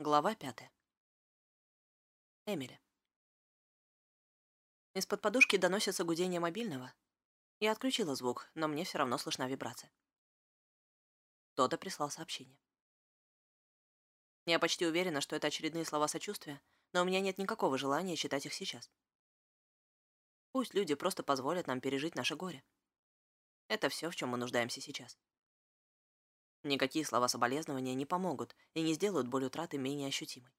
Глава пятая. Эмили. Из-под подушки доносится гудение мобильного. Я отключила звук, но мне все равно слышна вибрация. Кто-то прислал сообщение. Я почти уверена, что это очередные слова сочувствия, но у меня нет никакого желания читать их сейчас. Пусть люди просто позволят нам пережить наше горе. Это все, в чем мы нуждаемся сейчас. Никакие слова соболезнования не помогут и не сделают боль утраты менее ощутимой.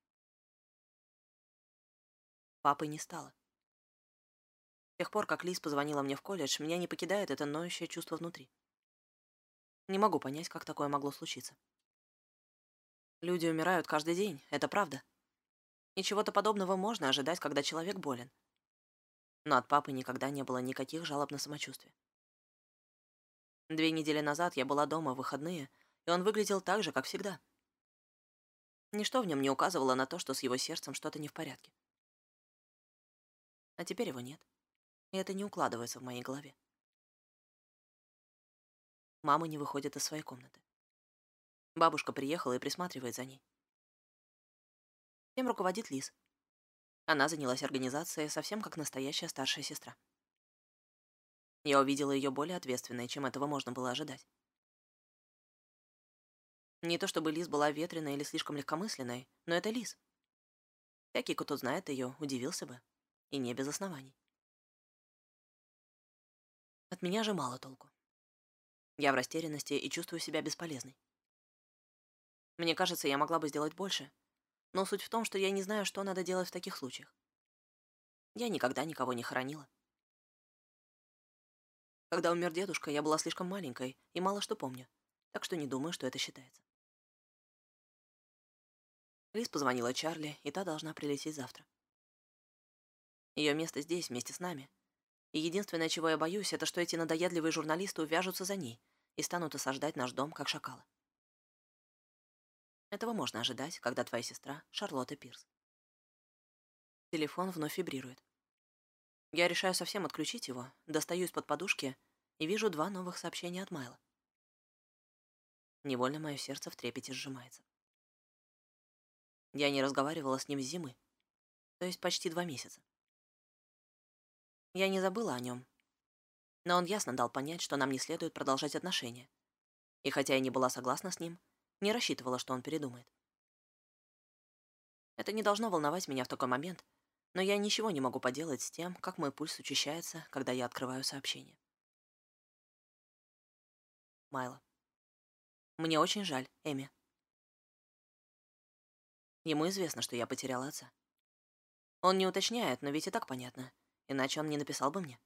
Папы не стало. С тех пор, как Лиз позвонила мне в колледж, меня не покидает это ноющее чувство внутри. Не могу понять, как такое могло случиться. Люди умирают каждый день, это правда. И чего-то подобного можно ожидать, когда человек болен. Но от папы никогда не было никаких жалоб на самочувствие. Две недели назад я была дома в выходные, и он выглядел так же, как всегда. Ничто в нем не указывало на то, что с его сердцем что-то не в порядке. А теперь его нет, и это не укладывается в моей голове. Мама не выходит из своей комнаты. Бабушка приехала и присматривает за ней. Тем руководит Лиз. Она занялась организацией совсем как настоящая старшая сестра. Я увидела ее более ответственной, чем этого можно было ожидать. Не то чтобы Лиз была ветреной или слишком легкомысленной, но это Лиз. Всякий, кто знает ее, удивился бы. И не без оснований. От меня же мало толку. Я в растерянности и чувствую себя бесполезной. Мне кажется, я могла бы сделать больше. Но суть в том, что я не знаю, что надо делать в таких случаях. Я никогда никого не хоронила. Когда умер дедушка, я была слишком маленькой и мало что помню, так что не думаю, что это считается. Лиз позвонила Чарли, и та должна прилететь завтра. Ее место здесь, вместе с нами. И единственное, чего я боюсь, это что эти надоедливые журналисты увяжутся за ней и станут осаждать наш дом, как шакалы. Этого можно ожидать, когда твоя сестра — Шарлотта Пирс. Телефон вновь вибрирует. Я решаю совсем отключить его, достаю из-под подушки и вижу два новых сообщения от Майла. Невольно мое сердце в трепете сжимается. Я не разговаривала с ним зимы, то есть почти два месяца. Я не забыла о нем, но он ясно дал понять, что нам не следует продолжать отношения. И хотя я не была согласна с ним, не рассчитывала, что он передумает. Это не должно волновать меня в такой момент, но я ничего не могу поделать с тем, как мой пульс учащается, когда я открываю сообщение. Майло. Мне очень жаль, Эми. Ему известно, что я потеряла отца. Он не уточняет, но ведь и так понятно, иначе он не написал бы мне.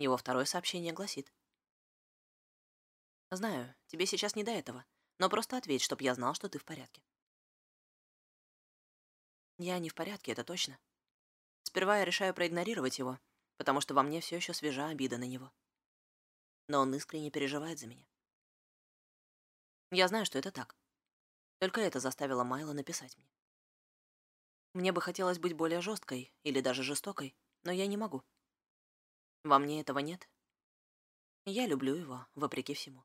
Его второе сообщение гласит. «Знаю, тебе сейчас не до этого, но просто ответь, чтоб я знал, что ты в порядке». Я не в порядке, это точно. Сперва я решаю проигнорировать его, потому что во мне все еще свежа обида на него. Но он искренне переживает за меня. Я знаю, что это так. Только это заставило Майла написать мне. Мне бы хотелось быть более жесткой или даже жестокой, но я не могу. Во мне этого нет. Я люблю его, вопреки всему.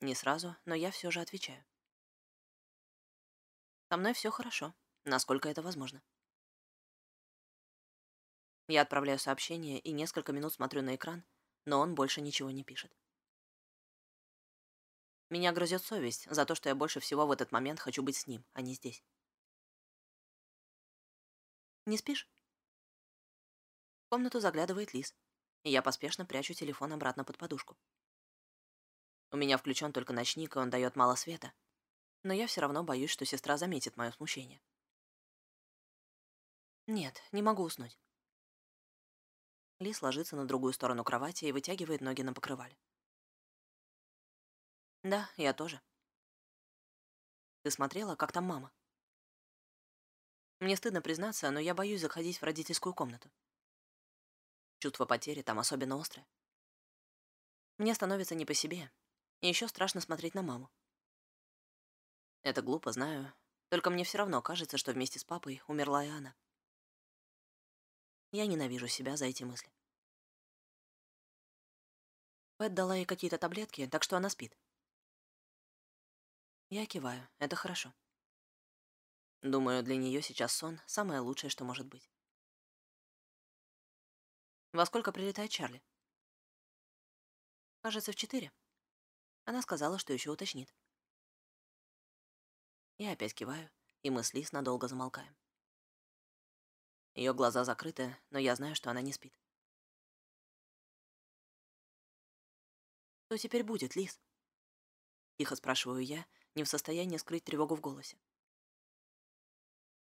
Не сразу, но я все же отвечаю. Со мной все хорошо, насколько это возможно. Я отправляю сообщение и несколько минут смотрю на экран, но он больше ничего не пишет. Меня грызет совесть за то, что я больше всего в этот момент хочу быть с ним, а не здесь. «Не спишь?» В комнату заглядывает Лис, и я поспешно прячу телефон обратно под подушку. У меня включен только ночник, и он дает мало света, но я все равно боюсь, что сестра заметит мое смущение. Нет, не могу уснуть. Лис ложится на другую сторону кровати и вытягивает ноги на покрывале. Да, я тоже. Ты смотрела, как там мама? Мне стыдно признаться, но я боюсь заходить в родительскую комнату. Чувство потери там особенно острое. Мне становится не по себе, и еще страшно смотреть на маму. Это глупо, знаю, только мне все равно кажется, что вместе с папой умерла и она. Я ненавижу себя за эти мысли. Пэт дала ей какие-то таблетки, так что она спит. Я киваю. Это хорошо. Думаю, для нее сейчас сон — самое лучшее, что может быть. Во сколько прилетает Чарли? Кажется, в четыре. Она сказала, что еще уточнит. Я опять киваю, и мы с Лис надолго замолкаем. Ее глаза закрыты, но я знаю, что она не спит. «Что теперь будет, Лис?» Тихо спрашиваю я, не в состоянии скрыть тревогу в голосе.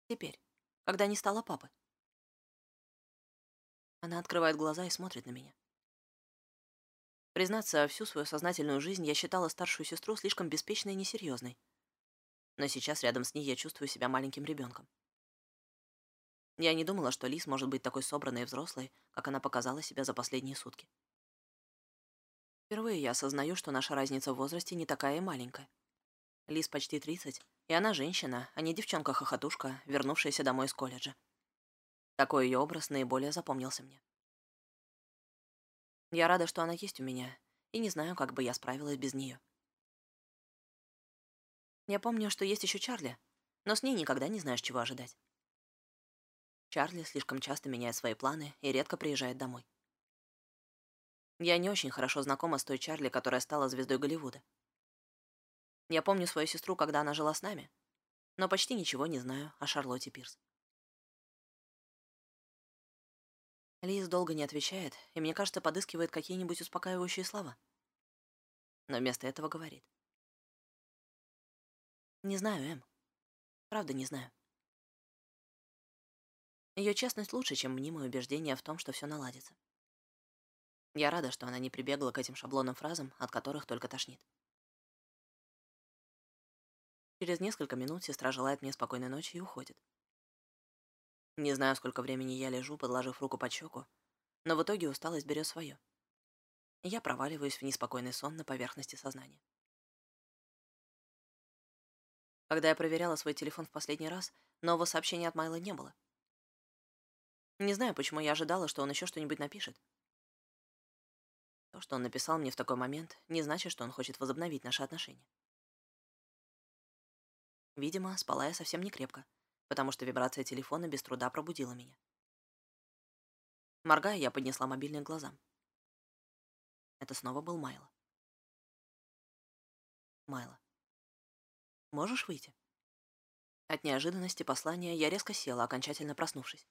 «Теперь, когда не стало папы?» Она открывает глаза и смотрит на меня. Признаться, всю свою сознательную жизнь я считала старшую сестру слишком беспечной и несерьезной. Но сейчас рядом с ней я чувствую себя маленьким ребенком. Я не думала, что Лис может быть такой собранной и взрослой, как она показала себя за последние сутки. Впервые я осознаю, что наша разница в возрасте не такая и маленькая. Лиз почти 30, и она женщина, а не девчонка-хохотушка, вернувшаяся домой из колледжа. Такой ее образ наиболее запомнился мне. Я рада, что она есть у меня, и не знаю, как бы я справилась без нее. Я помню, что есть еще Чарли, но с ней никогда не знаешь, чего ожидать. Чарли слишком часто меняет свои планы и редко приезжает домой. Я не очень хорошо знакома с той Чарли, которая стала звездой Голливуда. Я помню свою сестру, когда она жила с нами, но почти ничего не знаю о Шарлотте Пирс. Лиз долго не отвечает, и, мне кажется, подыскивает какие-нибудь успокаивающие слова. Но вместо этого говорит. «Не знаю, Эм. Правда, не знаю. Ее честность лучше, чем мнимое убеждение в том, что все наладится. Я рада, что она не прибегла к этим шаблонным фразам, от которых только тошнит. Через несколько минут сестра желает мне спокойной ночи и уходит. Не знаю, сколько времени я лежу, подложив руку под щеку, но в итоге усталость берет свое. Я проваливаюсь в неспокойный сон на поверхности сознания. Когда я проверяла свой телефон в последний раз, нового сообщения от Майла не было. Не знаю, почему я ожидала, что он еще что-нибудь напишет. То, что он написал мне в такой момент, не значит, что он хочет возобновить наши отношения. Видимо, спала я совсем не крепко, потому что вибрация телефона без труда пробудила меня. Моргая, я поднесла мобильный к глазам. Это снова был Майло. Майло. Можешь выйти? От неожиданности послания я резко села, окончательно проснувшись.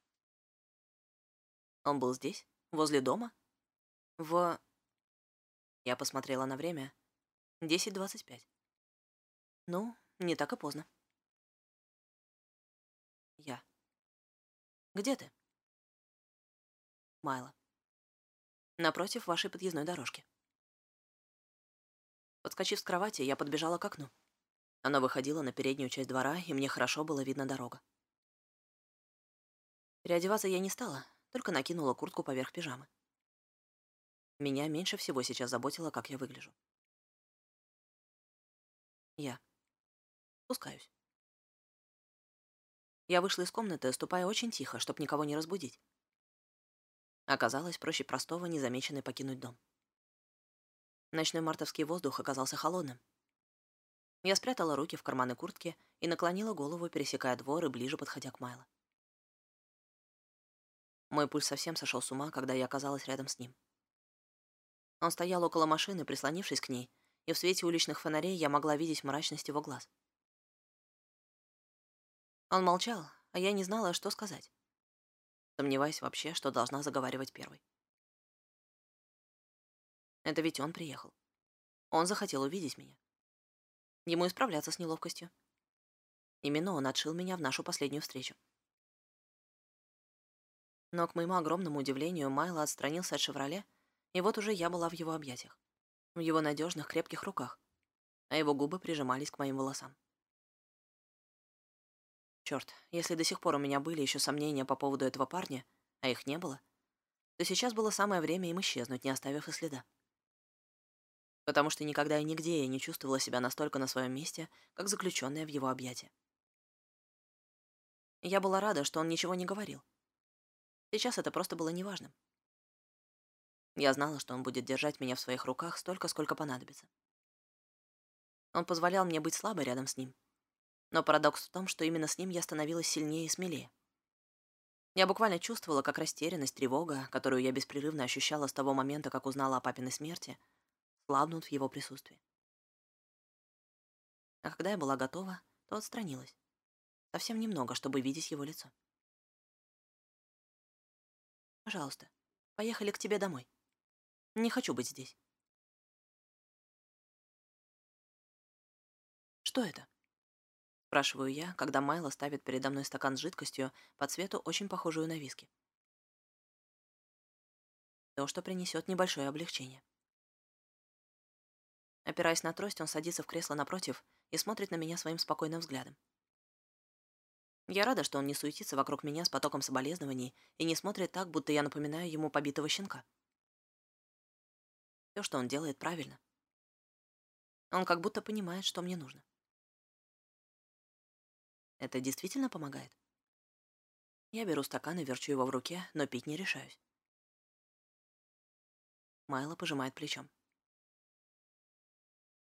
Он был здесь? Возле дома? В... Я посмотрела на время. 10.25. Ну, не так и поздно. Где ты? Майла. Напротив вашей подъездной дорожки. Подскочив с кровати, я подбежала к окну. Оно выходило на переднюю часть двора, и мне хорошо было видно дорога. Переодеваться я не стала, только накинула куртку поверх пижамы. Меня меньше всего сейчас заботило, как я выгляжу. Я. Спускаюсь. Я вышла из комнаты, ступая очень тихо, чтобы никого не разбудить. Оказалось, проще простого незамеченной покинуть дом. Ночной мартовский воздух оказался холодным. Я спрятала руки в карманы куртки и наклонила голову, пересекая двор и ближе подходя к Майло. Мой пульс совсем сошел с ума, когда я оказалась рядом с ним. Он стоял около машины, прислонившись к ней, и в свете уличных фонарей я могла видеть мрачность его глаз. Он молчал, а я не знала, что сказать. Сомневаясь вообще, что должна заговаривать первой. Это ведь он приехал. Он захотел увидеть меня. Ему исправляться с неловкостью. Именно он отшил меня в нашу последнюю встречу. Но, к моему огромному удивлению, Майло отстранился от «Шевроле», и вот уже я была в его объятиях, в его надежных крепких руках, а его губы прижимались к моим волосам. Черт, если до сих пор у меня были еще сомнения по поводу этого парня, а их не было, то сейчас было самое время им исчезнуть, не оставив и следа. Потому что никогда и нигде я не чувствовала себя настолько на своем месте, как заключенная в его объятия. Я была рада, что он ничего не говорил. Сейчас это просто было неважным. Я знала, что он будет держать меня в своих руках столько, сколько понадобится. Он позволял мне быть слабой рядом с ним. Но парадокс в том, что именно с ним я становилась сильнее и смелее. Я буквально чувствовала, как растерянность, тревога, которую я беспрерывно ощущала с того момента, как узнала о папиной смерти, слабнут в его присутствии. А когда я была готова, то отстранилась. Совсем немного, чтобы видеть его лицо. «Пожалуйста, поехали к тебе домой. Не хочу быть здесь». «Что это?» Спрашиваю я, когда Майло ставит передо мной стакан с жидкостью по цвету, очень похожую на виски. То, что принесет небольшое облегчение. Опираясь на трость, он садится в кресло напротив и смотрит на меня своим спокойным взглядом. Я рада, что он не суетится вокруг меня с потоком соболезнований и не смотрит так, будто я напоминаю ему побитого щенка. Все, что он делает, правильно. Он как будто понимает, что мне нужно. Это действительно помогает? Я беру стакан и верчу его в руке, но пить не решаюсь. Майло пожимает плечом.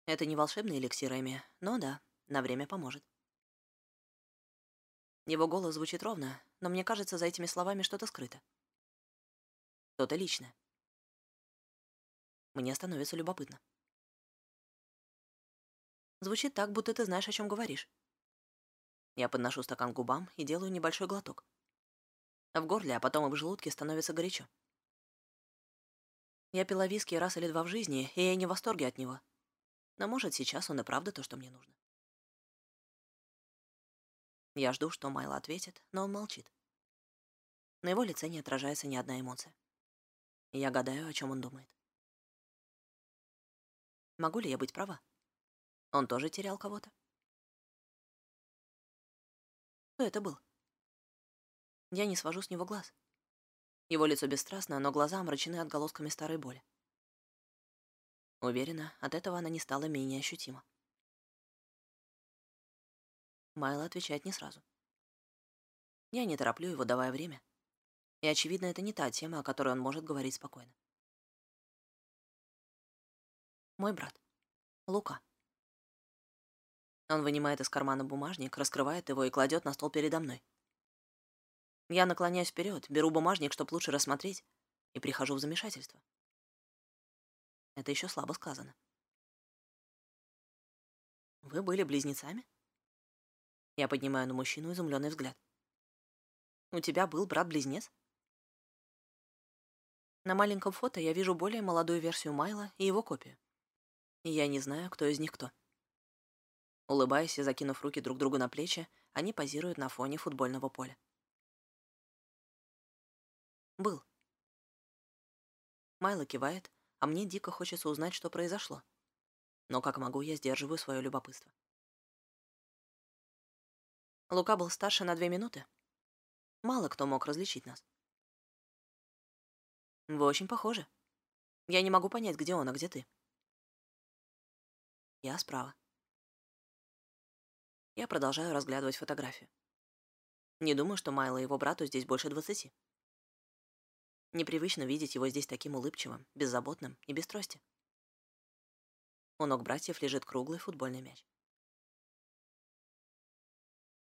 Это не волшебный эликсир, Эми, но да, на время поможет. Его голос звучит ровно, но мне кажется, за этими словами что-то скрыто. Что-то личное. Мне становится любопытно. Звучит так, будто ты знаешь, о чем говоришь. Я подношу стакан к губам и делаю небольшой глоток. В горле, а потом и в желудке становится горячо. Я пила виски раз или два в жизни, и я не в восторге от него. Но, может, сейчас он и правда то, что мне нужно. Я жду, что Майло ответит, но он молчит. На его лице не отражается ни одна эмоция. Я гадаю, о чем он думает. Могу ли я быть права? Он тоже терял кого-то? Кто это был? Я не свожу с него глаз. Его лицо бесстрастно, но глаза омрачены отголосками старой боли. Уверена, от этого она не стала менее ощутима. Майло отвечает не сразу. Я не тороплю его, давая время. И, очевидно, это не та тема, о которой он может говорить спокойно. Мой брат. Лука. Он вынимает из кармана бумажник, раскрывает его и кладет на стол передо мной. Я наклоняюсь вперед, беру бумажник, чтобы лучше рассмотреть, и прихожу в замешательство. Это еще слабо сказано. Вы были близнецами? Я поднимаю на мужчину изумленный взгляд. У тебя был брат-близнец? На маленьком фото я вижу более молодую версию Майла и его копию. И я не знаю, кто из них кто. Улыбаясь и закинув руки друг другу на плечи, они позируют на фоне футбольного поля. Был. Майло кивает, а мне дико хочется узнать, что произошло. Но как могу, я сдерживаю свое любопытство. Лука был старше на две минуты. Мало кто мог различить нас. Вы очень похожи. Я не могу понять, где он, а где ты. Я справа. Я продолжаю разглядывать фотографию. Не думаю, что Майло и его брату здесь больше двадцати. Непривычно видеть его здесь таким улыбчивым, беззаботным и без трости. У ног братьев лежит круглый футбольный мяч.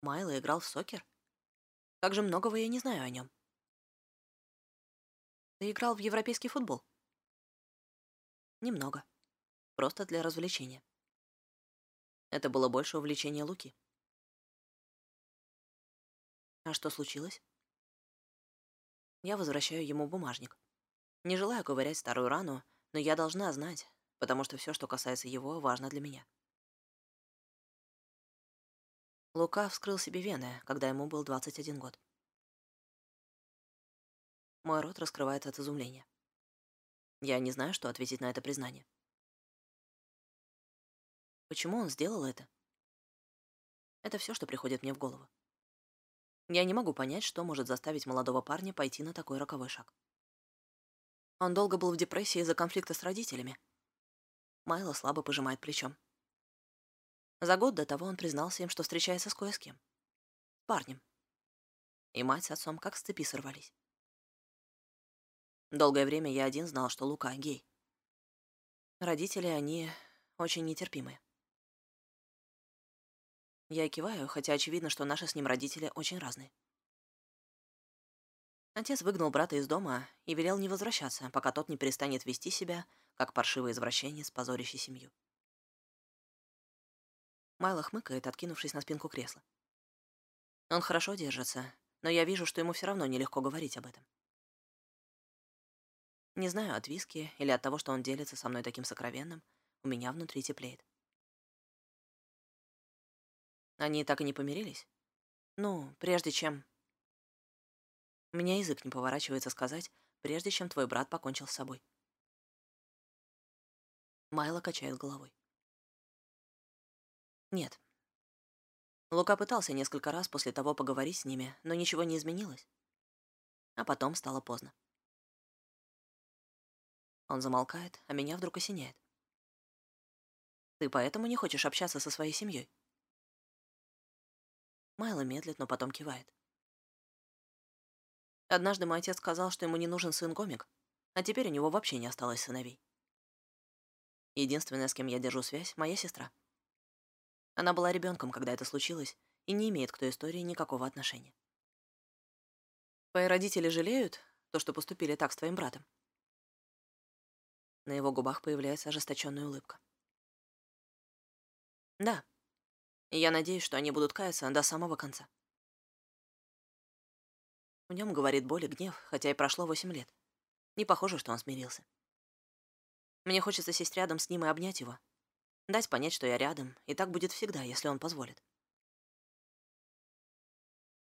Майло играл в сокер? Как же многого я не знаю о нем. Ты играл в европейский футбол? Немного. Просто для развлечения. Это было больше увлечения Луки. А что случилось? Я возвращаю ему бумажник. Не желаю ковырять старую рану, но я должна знать, потому что все, что касается его, важно для меня. Лука вскрыл себе вены, когда ему был 21 год. Мой рот раскрывается от изумления. Я не знаю, что ответить на это признание. Почему он сделал это? Это все, что приходит мне в голову. Я не могу понять, что может заставить молодого парня пойти на такой роковой шаг. Он долго был в депрессии из-за конфликта с родителями. Майло слабо пожимает плечом. За год до того он признался им, что встречается с кое с кем. Парнем. И мать с отцом как с цепи сорвались. Долгое время я один знал, что Лука гей. Родители, они очень нетерпимые. Я киваю, хотя очевидно, что наши с ним родители очень разные. Отец выгнал брата из дома и велел не возвращаться, пока тот не перестанет вести себя, как паршивый извращенец, позорящий семью. Майло хмыкает, откинувшись на спинку кресла. Он хорошо держится, но я вижу, что ему все равно нелегко говорить об этом. Не знаю, от виски или от того, что он делится со мной таким сокровенным, у меня внутри теплеет. Они так и не помирились? Ну, прежде чем... У меня язык не поворачивается сказать, прежде чем твой брат покончил с собой. Майло качает головой. Нет. Лука пытался несколько раз после того поговорить с ними, но ничего не изменилось. А потом стало поздно. Он замолкает, а меня вдруг осеняет. Ты поэтому не хочешь общаться со своей семьей? Майло медлит, но потом кивает. Однажды мой отец сказал, что ему не нужен сын-гомик, а теперь у него вообще не осталось сыновей. Единственная, с кем я держу связь, моя сестра. Она была ребенком, когда это случилось, и не имеет к той истории никакого отношения. Твои родители жалеют то, что поступили так с твоим братом? На его губах появляется ожесточенная улыбка. Да. Я надеюсь, что они будут каяться до самого конца. В нем говорит боль и гнев, хотя и прошло восемь лет. Не похоже, что он смирился. Мне хочется сесть рядом с ним и обнять его. Дать понять, что я рядом, и так будет всегда, если он позволит.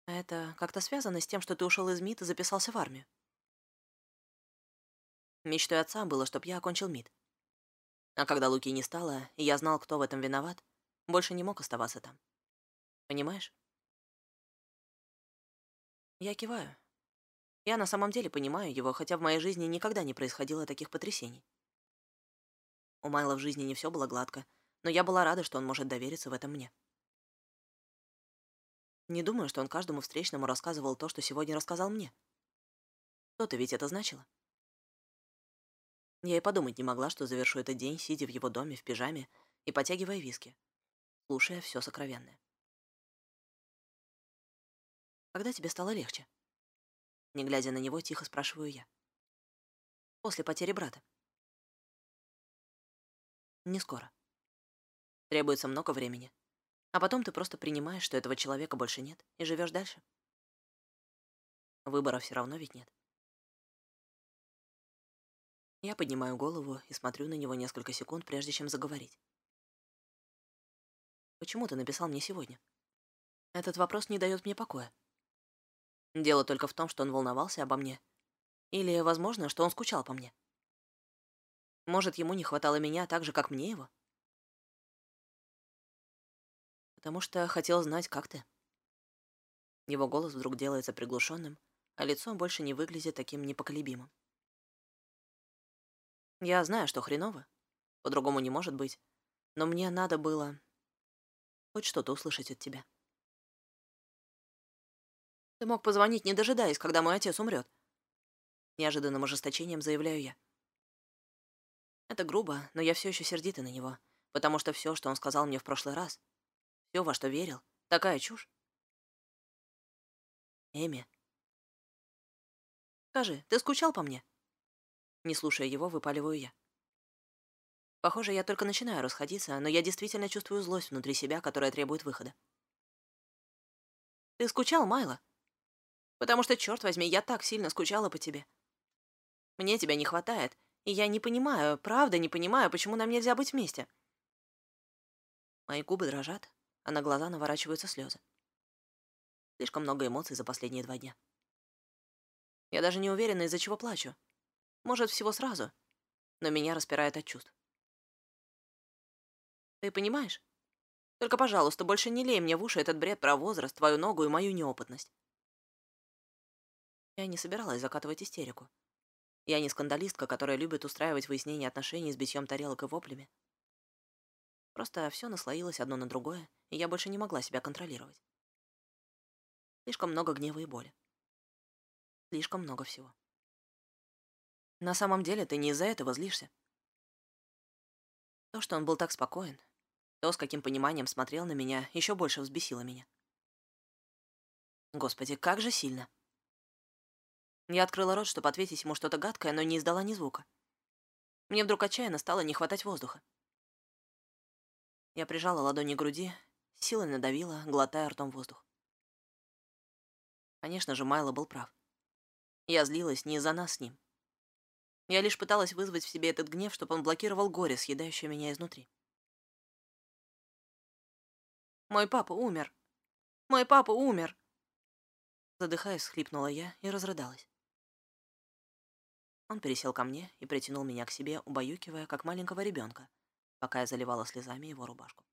А это как-то связано с тем, что ты ушел из МИД и записался в армию? Мечтой отца было, чтоб я окончил МИД. А когда Луки не стало, и я знал, кто в этом виноват, больше не мог оставаться там. Понимаешь? Я киваю. Я на самом деле понимаю его, хотя в моей жизни никогда не происходило таких потрясений. У Майла в жизни не все было гладко, но я была рада, что он может довериться в этом мне. Не думаю, что он каждому встречному рассказывал то, что сегодня рассказал мне. Что-то ведь это значило. Я и подумать не могла, что завершу этот день, сидя в его доме в пижаме и потягивая виски, слушая все сокровенное. Когда тебе стало легче? Не глядя на него, тихо спрашиваю я. После потери брата. Не скоро. Требуется много времени. А потом ты просто принимаешь, что этого человека больше нет, и живешь дальше. Выбора все равно ведь нет. Я поднимаю голову и смотрю на него несколько секунд, прежде чем заговорить. Почему ты написал мне сегодня? Этот вопрос не дает мне покоя. Дело только в том, что он волновался обо мне. Или, возможно, что он скучал по мне. Может, ему не хватало меня так же, как мне его? Потому что хотел знать, как ты. Его голос вдруг делается приглушенным, а лицо больше не выглядит таким непоколебимым. Я знаю, что хреново. По-другому не может быть. Но мне надо было хоть что-то услышать от тебя. Ты мог позвонить, не дожидаясь, когда мой отец умрет. Неожиданным ожесточением заявляю я. Это грубо, но я все еще сердита на него, потому что все, что он сказал мне в прошлый раз, все, во что верил, такая чушь. Эми. Скажи, ты скучал по мне? Не слушая его, выпаливаю я. Похоже, я только начинаю расходиться, но я действительно чувствую злость внутри себя, которая требует выхода. Ты скучал, Майло? Потому что, черт возьми, я так сильно скучала по тебе. Мне тебя не хватает, и я не понимаю, правда не понимаю, почему нам нельзя быть вместе. Мои губы дрожат, а на глаза наворачиваются слезы. Слишком много эмоций за последние два дня. Я даже не уверена, из-за чего плачу. Может, всего сразу. Но меня распирает от чувств. Ты понимаешь? Только, пожалуйста, больше не лей мне в уши этот бред про возраст, твою ногу и мою неопытность. Я не собиралась закатывать истерику. Я не скандалистка, которая любит устраивать выяснение отношений с битьем тарелок и воплями. Просто все наслоилось одно на другое, и я больше не могла себя контролировать. Слишком много гнева и боли. Слишком много всего. На самом деле ты не из-за этого злишься. То, что он был так спокоен, То, с каким пониманием смотрел на меня, еще больше взбесило меня. Господи, как же сильно. Я открыла рот, чтобы ответить ему что-то гадкое, но не издала ни звука. Мне вдруг отчаянно стало не хватать воздуха. Я прижала ладони к груди, силой надавила, глотая ртом воздух. Конечно же, Майло был прав. Я злилась не из-за нас с ним. Я лишь пыталась вызвать в себе этот гнев, чтобы он блокировал горе, съедающее меня изнутри. «Мой папа умер! Мой папа умер!» Задыхаясь, схлипнула я и разрыдалась. Он пересел ко мне и притянул меня к себе, убаюкивая, как маленького ребенка, пока я заливала слезами его рубашку.